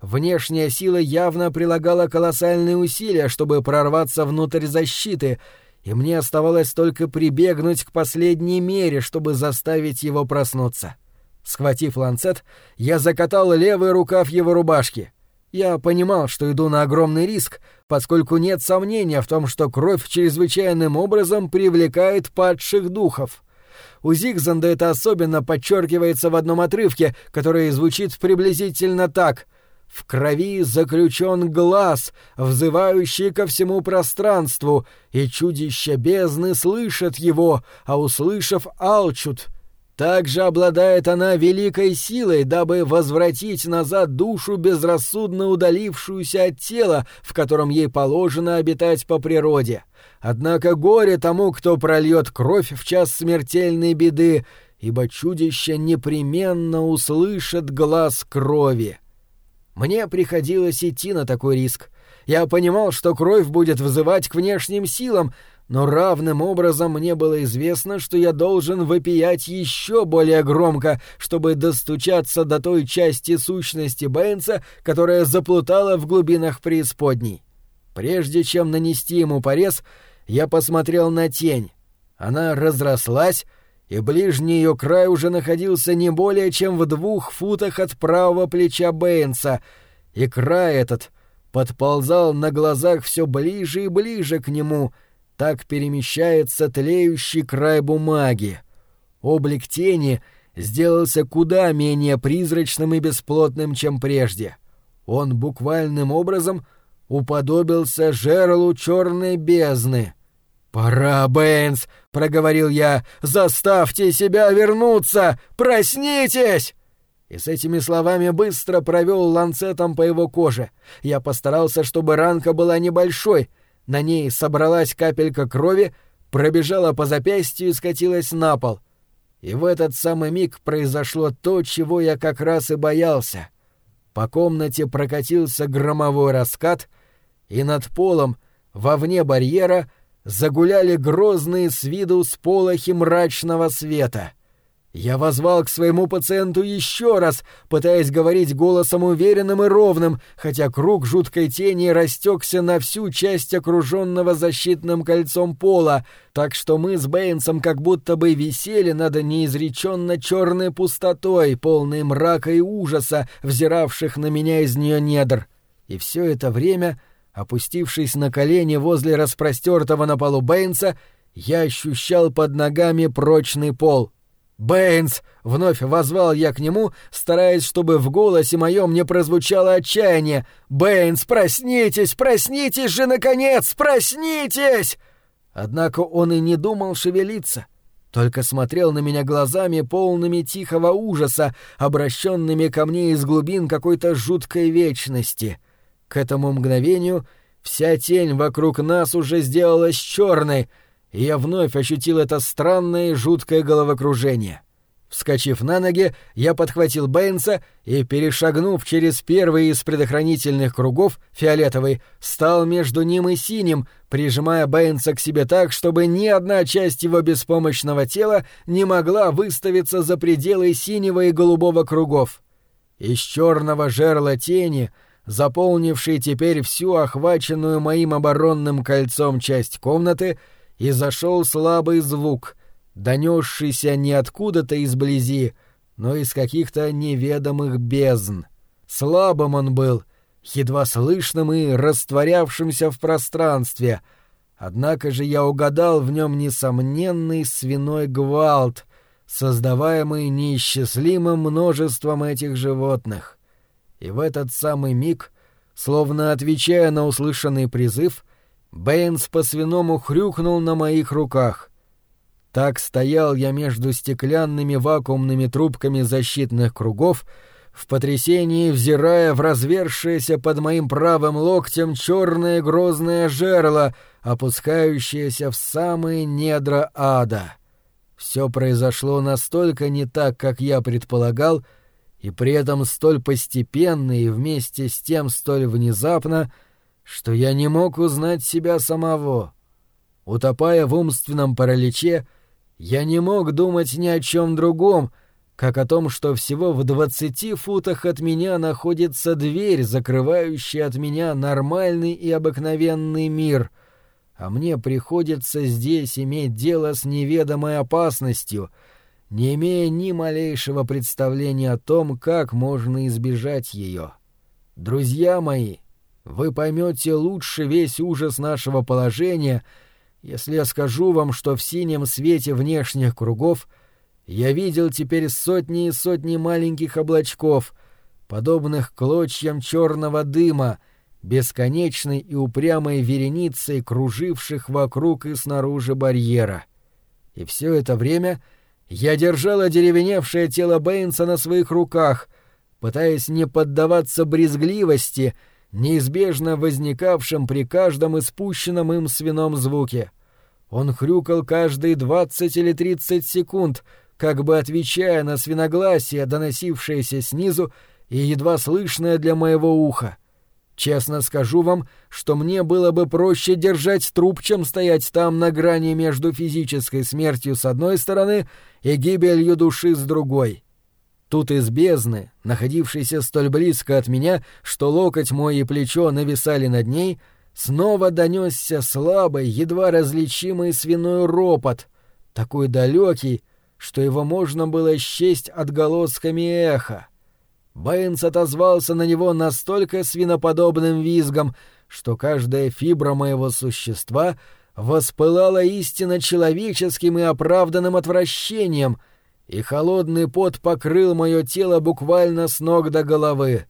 Внешняя сила явно прилагала колоссальные усилия, чтобы прорваться внутрь защиты, и мне оставалось только прибегнуть к последней мере, чтобы заставить его проснуться. Схватив ланцет, я закатал левый рукав его рубашки — я понимал, что иду на огромный риск, поскольку нет сомнения в том, что кровь чрезвычайным образом привлекает падших духов. У Зигзанда это особенно подчеркивается в одном отрывке, который звучит приблизительно так — в крови заключен глаз, взывающий ко всему пространству, и чудища бездны слышат его, а услышав, алчут. Также обладает она великой силой, дабы возвратить назад душу, безрассудно удалившуюся от тела, в котором ей положено обитать по природе. Однако горе тому, кто прольет кровь в час смертельной беды, ибо чудище непременно услышит глаз крови. Мне приходилось идти на такой риск. Я понимал, что кровь будет вызывать к внешним силам, но равным образом мне было известно, что я должен вопиять еще более громко, чтобы достучаться до той части сущности Бэйнса, которая заплутала в глубинах преисподней. Прежде чем нанести ему порез, я посмотрел на тень. Она разрослась, и ближний ее край уже находился не более чем в двух футах от правого плеча Бэйнса, и край этот подползал на глазах все ближе и ближе к нему — так перемещается тлеющий край бумаги. Облик тени сделался куда менее призрачным и бесплотным, чем прежде. Он буквальным образом уподобился жерлу черной бездны. «Пора, Бэйнс!» — проговорил я. «Заставьте себя вернуться! Проснитесь!» И с этими словами быстро провел ланцетом по его коже. Я постарался, чтобы ранка была небольшой, на ней собралась капелька крови, пробежала по запястью и скатилась на пол. И в этот самый миг произошло то, чего я как раз и боялся. По комнате прокатился громовой раскат, и над полом, вовне барьера, загуляли грозные с виду сполохи мрачного света — я возвал к своему пациенту еще раз, пытаясь говорить голосом уверенным и ровным, хотя круг жуткой тени растекся на всю часть окруженного защитным кольцом пола, так что мы с Бэйнсом как будто бы висели над неизреченно черной пустотой, полной мрака и ужаса, взиравших на меня из нее недр. И все это время, опустившись на колени возле распростертого на полу Бэйнса, я ощущал под ногами прочный пол — «Бэйнс!» — вновь воззвал я к нему, стараясь, чтобы в голосе моем не прозвучало отчаяние. «Бэйнс, проснитесь! Проснитесь же, наконец! Проснитесь!» Однако он и не думал шевелиться, только смотрел на меня глазами, полными тихого ужаса, обращенными ко мне из глубин какой-то жуткой вечности. К этому мгновению вся тень вокруг нас уже сделалась черной — и я вновь ощутил это странное и жуткое головокружение. Вскочив на ноги, я подхватил Бэйнса и, перешагнув через первый из предохранительных кругов, фиолетовый, стал между ним и синим, прижимая Бэйнса к себе так, чтобы ни одна часть его беспомощного тела не могла выставиться за пределы синего и голубого кругов. Из черного жерла тени, заполнившей теперь всю охваченную моим оборонным кольцом часть комнаты, и зашел слабый звук — донесшийся не откуда-то изблизи, но из каких-то неведомых бездн. Слабым он был, едва слышным и растворявшимся в пространстве, однако же я угадал в нем несомненный свиной гвалт, создаваемый неисчислимым множеством этих животных. И в этот самый миг, словно отвечая на услышанный призыв, Бэйнс по-свиному хрюкнул на моих руках. Так стоял я между стеклянными вакуумными трубками защитных кругов, в потрясении взирая в развершееся под моим правым локтем черное грозное жерло, опускающееся в самые недра ада. Все произошло настолько не так, как я предполагал, и при этом столь постепенно и вместе с тем столь внезапно, что я не мог узнать себя самого. Утопая в умственном параличе, я не мог думать ни о чем другом, как о том, что всего в двадцати футах от меня находится дверь, закрывающая от меня нормальный и обыкновенный мир, а мне приходится здесь иметь дело с неведомой опасностью, не имея ни малейшего представления о том, как можно избежать ее. Друзья мои, вы поймете лучше весь ужас нашего положения — если я скажу вам, что в синем свете внешних кругов я видел теперь сотни и сотни маленьких облачков, подобных клочьям черного дыма, бесконечной и упрямой вереницей, круживших вокруг и снаружи барьера. И все это время я держал одеревеневшее тело Бэйнса на своих руках, пытаясь не поддаваться брезгливости — неизбежно возникавшим при каждом испущенном им свином звуке. Он хрюкал каждые двадцать или тридцать секунд, как бы отвечая на свиногласие, доносившееся снизу и едва слышное для моего уха. Честно скажу вам, что мне было бы проще держать труп, чем стоять там на грани между физической смертью с одной стороны и гибелью души с другой. Тут из бездны, находившейся столь близко от меня, что локоть мой и плечо нависали над ней, снова донесся слабый, едва различимый свиной ропот, такой далекий, что его можно было счесть отголосками эха. Бэйнс отозвался на него настолько свиноподобным визгом, что каждая фибра моего существа воспылала истинно человеческим и оправданным отвращением — и холодный пот покрыл мое тело буквально с ног до головы.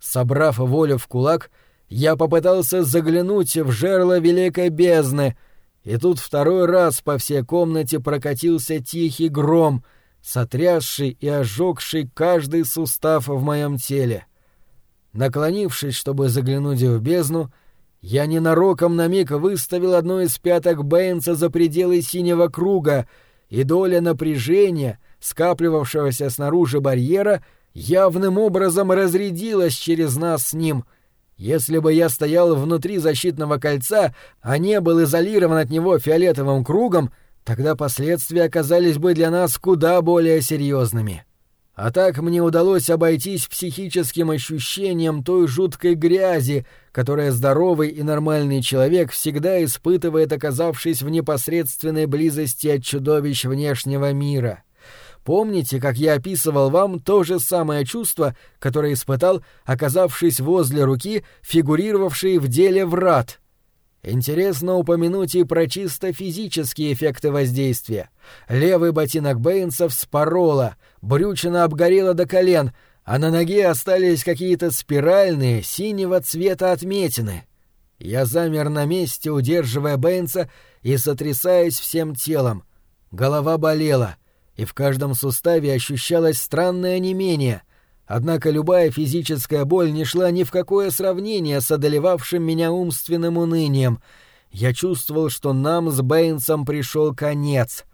Собрав волю в кулак, я попытался заглянуть в жерло великой бездны, и тут второй раз по всей комнате прокатился тихий гром, сотрясший и ожегший каждый сустав в моем теле. Наклонившись, чтобы заглянуть в бездну, я ненароком на миг выставил одну из пяток Бэйнса за пределы синего круга, и доля напряжения — скапливавшегося снаружи барьера, явным образом разрядилась через нас с ним. Если бы я стоял внутри защитного кольца, а не был изолирован от него фиолетовым кругом, тогда последствия оказались бы для нас куда более серьезными. А так мне удалось обойтись психическим ощущением той жуткой грязи, которая здоровый и нормальный человек всегда испытывает, оказавшись в непосредственной близости от чудовищ внешнего мира. Помните, как я описывал вам то же самое чувство, которое испытал, оказавшись возле руки, фигурировавшей в деле врат? Интересно упомянуть и про чисто физические эффекты воздействия. Левый ботинок Бэйнса вспорола, брючина обгорела до колен, а на ноге остались какие-то спиральные синего цвета отметины. Я замер на месте, удерживая Бэйнса и сотрясаясь всем телом. Голова болела — и в каждом суставе ощущалось странное онемение, однако любая физическая боль не шла ни в какое сравнение с одолевавшим меня умственным унынием. Я чувствовал, что нам с Бэйнсом пришел конец.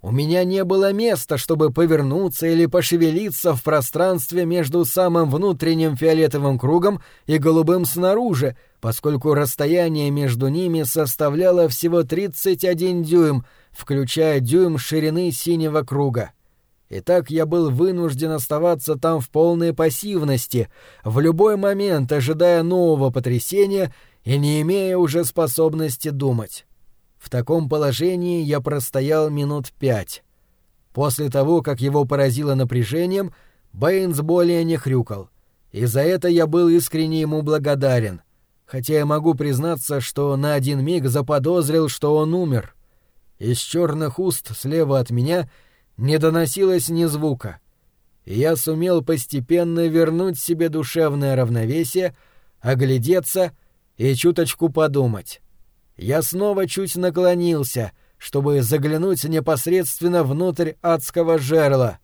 У меня не было места, чтобы повернуться или пошевелиться в пространстве между самым внутренним фиолетовым кругом и голубым снаружи, поскольку расстояние между ними составляло всего 31 дюйм, включая дюйм ширины синего круга. И так я был вынужден оставаться там в полной пассивности, в любой момент ожидая нового потрясения и не имея уже способности думать. В таком положении я простоял минут пять. После того, как его поразило напряжением, Бэйнс более не хрюкал. И за это я был искренне ему благодарен. Хотя я могу признаться, что на один миг заподозрил, что он умер. Из черных уст слева от меня не доносилось ни звука. И я сумел постепенно вернуть себе душевное равновесие, оглядеться и чуточку подумать. Я снова чуть наклонился, чтобы заглянуть непосредственно внутрь адского жерла.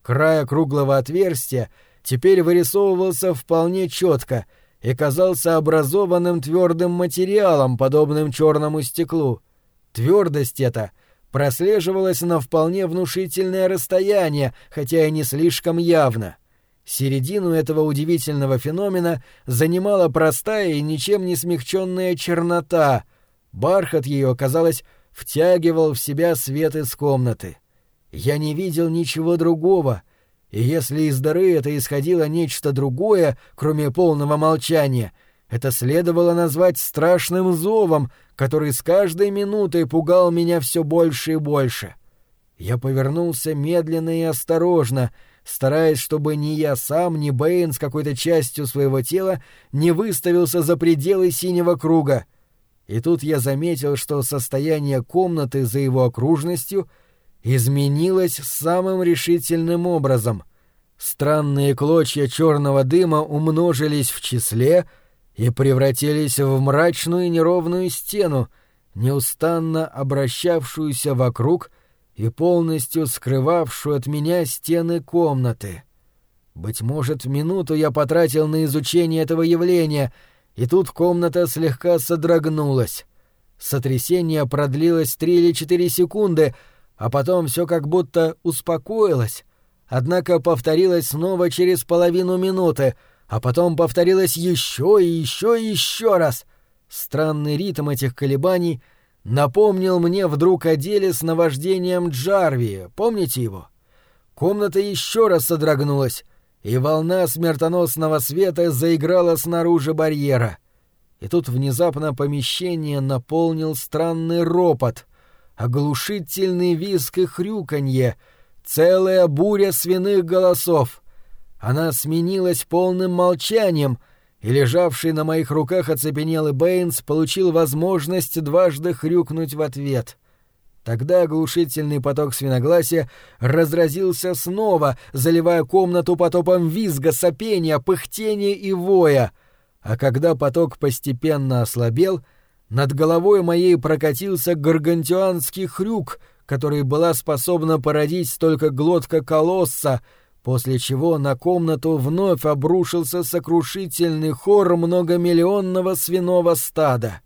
Край круглого отверстия теперь вырисовывался вполне четко и казался образованным твердым материалом, подобным черному стеклу. Твердость эта прослеживалась на вполне внушительное расстояние, хотя и не слишком явно. Середину этого удивительного феномена занимала простая и ничем не смягченная чернота — Бархат ее, казалось, втягивал в себя свет из комнаты. Я не видел ничего другого, и если из дыры это исходило нечто другое, кроме полного молчания, это следовало назвать страшным зовом, который с каждой минутой пугал меня все больше и больше. Я повернулся медленно и осторожно, стараясь, чтобы ни я сам, ни Бэйн с какой-то частью своего тела не выставился за пределы синего круга — и тут я заметил, что состояние комнаты за его окружностью изменилось самым решительным образом. Странные клочья черного дыма умножились в числе и превратились в мрачную неровную стену, неустанно обращавшуюся вокруг и полностью скрывавшую от меня стены комнаты. Быть может, минуту я потратил на изучение этого явления — и тут комната слегка содрогнулась. Сотрясение продлилось три или четыре секунды, а потом все как будто успокоилось. Однако повторилось снова через половину минуты, а потом повторилось еще и еще и еще раз. Странный ритм этих колебаний напомнил мне вдруг о деле с наваждением Джарви, помните его? Комната еще раз содрогнулась, и волна смертоносного света заиграла снаружи барьера. И тут внезапно помещение наполнил странный ропот, оглушительный визг и хрюканье, целая буря свиных голосов. Она сменилась полным молчанием, и лежавший на моих руках оцепенелый Бэйнс получил возможность дважды хрюкнуть в ответ — Тогда оглушительный поток свиногласия разразился снова, заливая комнату потопом визга, сопения, пыхтения и воя. А когда поток постепенно ослабел, над головой моей прокатился гаргантюанский хрюк, который была способна породить только глотка колосса, после чего на комнату вновь обрушился сокрушительный хор многомиллионного свиного стада.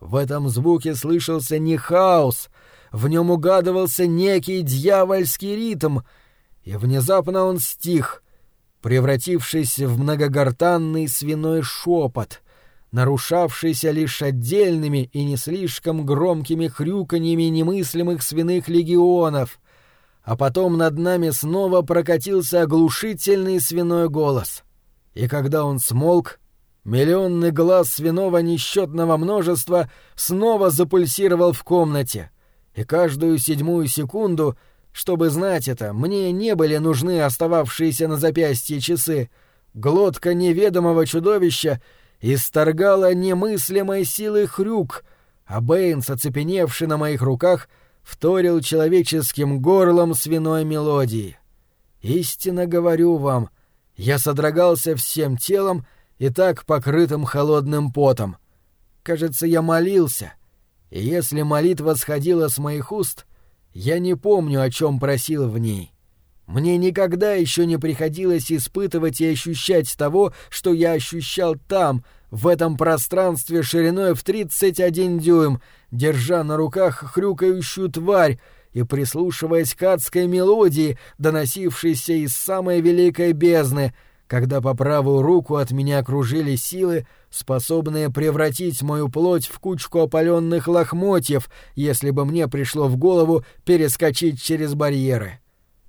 В этом звуке слышался не хаос — в нем угадывался некий дьявольский ритм, и внезапно он стих, превратившись в многогортанный свиной шепот, нарушавшийся лишь отдельными и не слишком громкими хрюканьями немыслимых свиных легионов, а потом над нами снова прокатился оглушительный свиной голос. И когда он смолк, миллионный глаз свиного несчетного множества снова запульсировал в комнате — и каждую седьмую секунду, чтобы знать это, мне не были нужны остававшиеся на запястье часы. Глотка неведомого чудовища исторгала немыслимой силы хрюк, а Бэйнс, оцепеневший на моих руках, вторил человеческим горлом свиной мелодии. Истинно говорю вам, я содрогался всем телом и так покрытым холодным потом. Кажется, я молился, и если молитва сходила с моих уст, я не помню, о чем просил в ней. Мне никогда еще не приходилось испытывать и ощущать того, что я ощущал там, в этом пространстве шириной в 31 дюйм, держа на руках хрюкающую тварь и прислушиваясь к адской мелодии, доносившейся из самой великой бездны, когда по правую руку от меня окружили силы, способные превратить мою плоть в кучку опаленных лохмотьев, если бы мне пришло в голову перескочить через барьеры.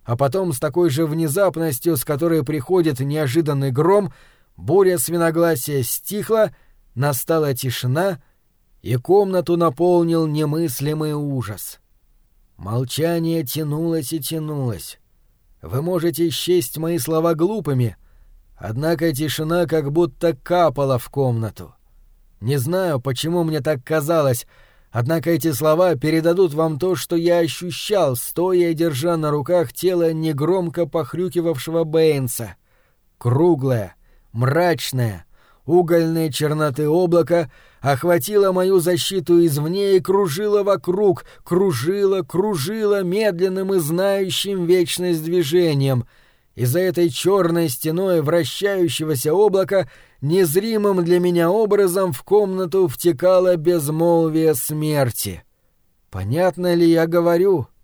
А потом с такой же внезапностью, с которой приходит неожиданный гром, буря свиногласия стихла, настала тишина, и комнату наполнил немыслимый ужас. Молчание тянулось и тянулось. Вы можете счесть мои слова глупыми, однако тишина как будто капала в комнату. Не знаю, почему мне так казалось, однако эти слова передадут вам то, что я ощущал, стоя и держа на руках тело негромко похрюкивавшего Бэйнса. Круглое, мрачное, угольной черноты облака охватила мою защиту извне и кружила вокруг, кружила, кружила медленным и знающим вечность движением. И за этой черной стеной вращающегося облака незримым для меня образом в комнату втекало безмолвие смерти. Понятно ли я говорю? —